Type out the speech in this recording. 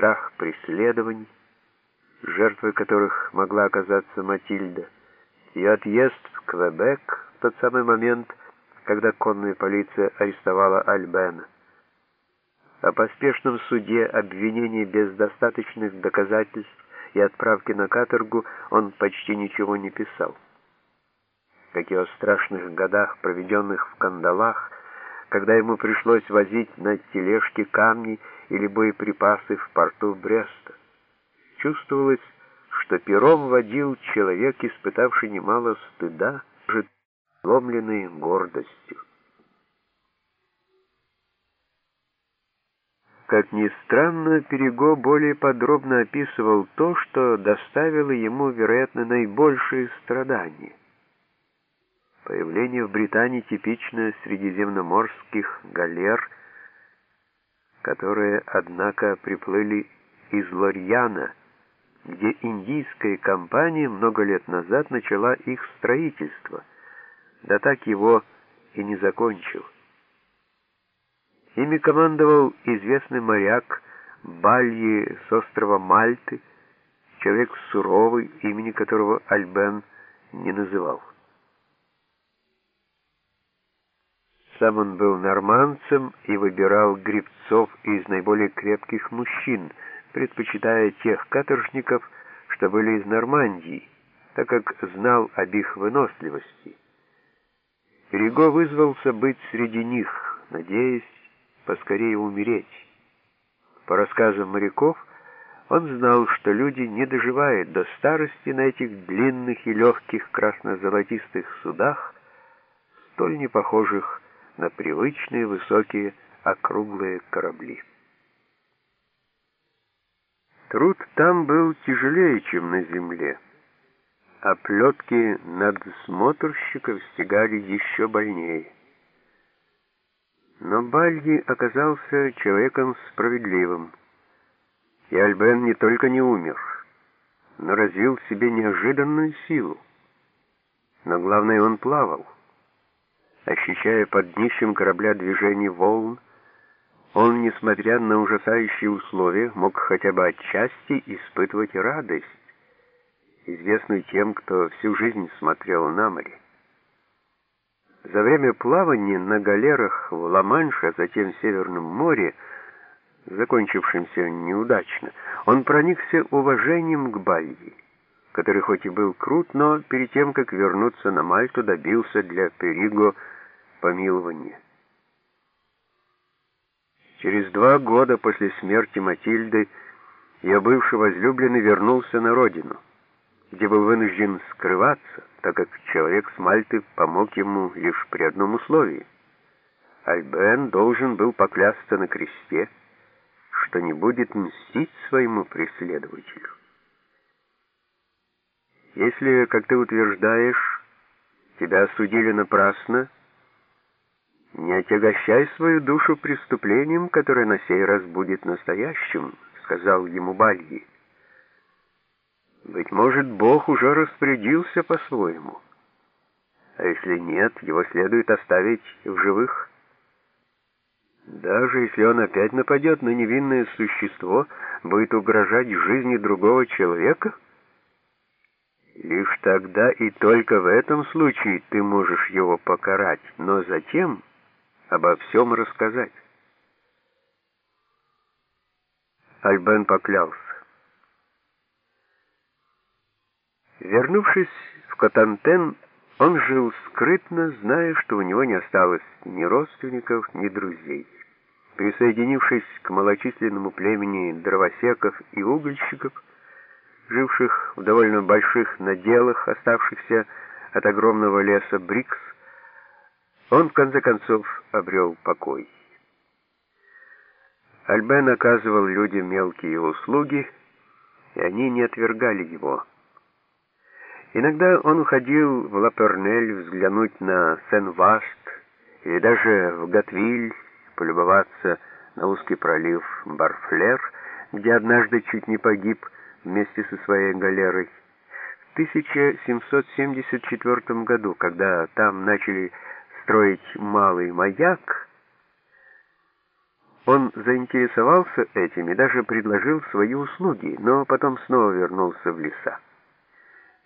страх преследований, жертвой которых могла оказаться Матильда, ее отъезд в Квебек в тот самый момент, когда конная полиция арестовала Альбена. О поспешном суде, обвинении без достаточных доказательств и отправки на каторгу он почти ничего не писал. Как и о страшных годах, проведенных в кандалах, когда ему пришлось возить на тележке камни или боеприпасы в порту Бреста. Чувствовалось, что пером водил человек, испытавший немало стыда, сломленный гордостью. Как ни странно, Перего более подробно описывал то, что доставило ему, вероятно, наибольшие страдания. Появление в Британии типично средиземноморских галер, которые, однако, приплыли из Лорьяна, где индийская компания много лет назад начала их строительство, да так его и не закончил. Ими командовал известный моряк Бальи с острова Мальты, человек суровый, имени которого Альбен не называл. Сам он был норманцем и выбирал гребцов из наиболее крепких мужчин, предпочитая тех каторжников, что были из Нормандии, так как знал об их выносливости. Риго вызвался быть среди них, надеясь поскорее умереть. По рассказам моряков, он знал, что люди не доживают до старости на этих длинных и легких красно-золотистых судах, столь непохожих на привычные высокие округлые корабли. Труд там был тяжелее, чем на земле, а плетки надсмотрщиков стегали еще больнее. Но Бальди оказался человеком справедливым, и Альбен не только не умер, но развил в себе неожиданную силу. Но главное, он плавал. Ощущая под днищем корабля движение волн, он, несмотря на ужасающие условия, мог хотя бы отчасти испытывать радость, известную тем, кто всю жизнь смотрел на море. За время плавания на галерах в Ла-Манше, а затем в Северном море, закончившимся неудачно, он проникся уважением к Бальди который хоть и был крут, но перед тем, как вернуться на Мальту, добился для Периго помилования. Через два года после смерти Матильды ее бывший возлюбленный вернулся на родину, где был вынужден скрываться, так как человек с Мальты помог ему лишь при одном условии. Альбен должен был поклясться на кресте, что не будет мстить своему преследователю. Если, как ты утверждаешь, тебя осудили напрасно, не отягощай свою душу преступлением, которое на сей раз будет настоящим, сказал ему Бальи. Быть может, Бог уже распорядился по-своему. А если нет, его следует оставить в живых. Даже если он опять нападет на невинное существо, будет угрожать жизни другого человека — Лишь тогда и только в этом случае ты можешь его покарать, но затем обо всем рассказать. Альбен поклялся. Вернувшись в Котантен, он жил скрытно, зная, что у него не осталось ни родственников, ни друзей. Присоединившись к малочисленному племени дровосеков и угольщиков, живших в довольно больших наделах, оставшихся от огромного леса Брикс, он в конце концов обрел покой. Альбен оказывал людям мелкие услуги, и они не отвергали его. Иногда он уходил в Лапернель взглянуть на Сен-Васт или даже в Гатвиль полюбоваться на узкий пролив Барфлер, где однажды чуть не погиб вместе со своей галерой. В 1774 году, когда там начали строить малый маяк, Он заинтересовался этим и даже предложил свои услуги, но потом снова вернулся в леса.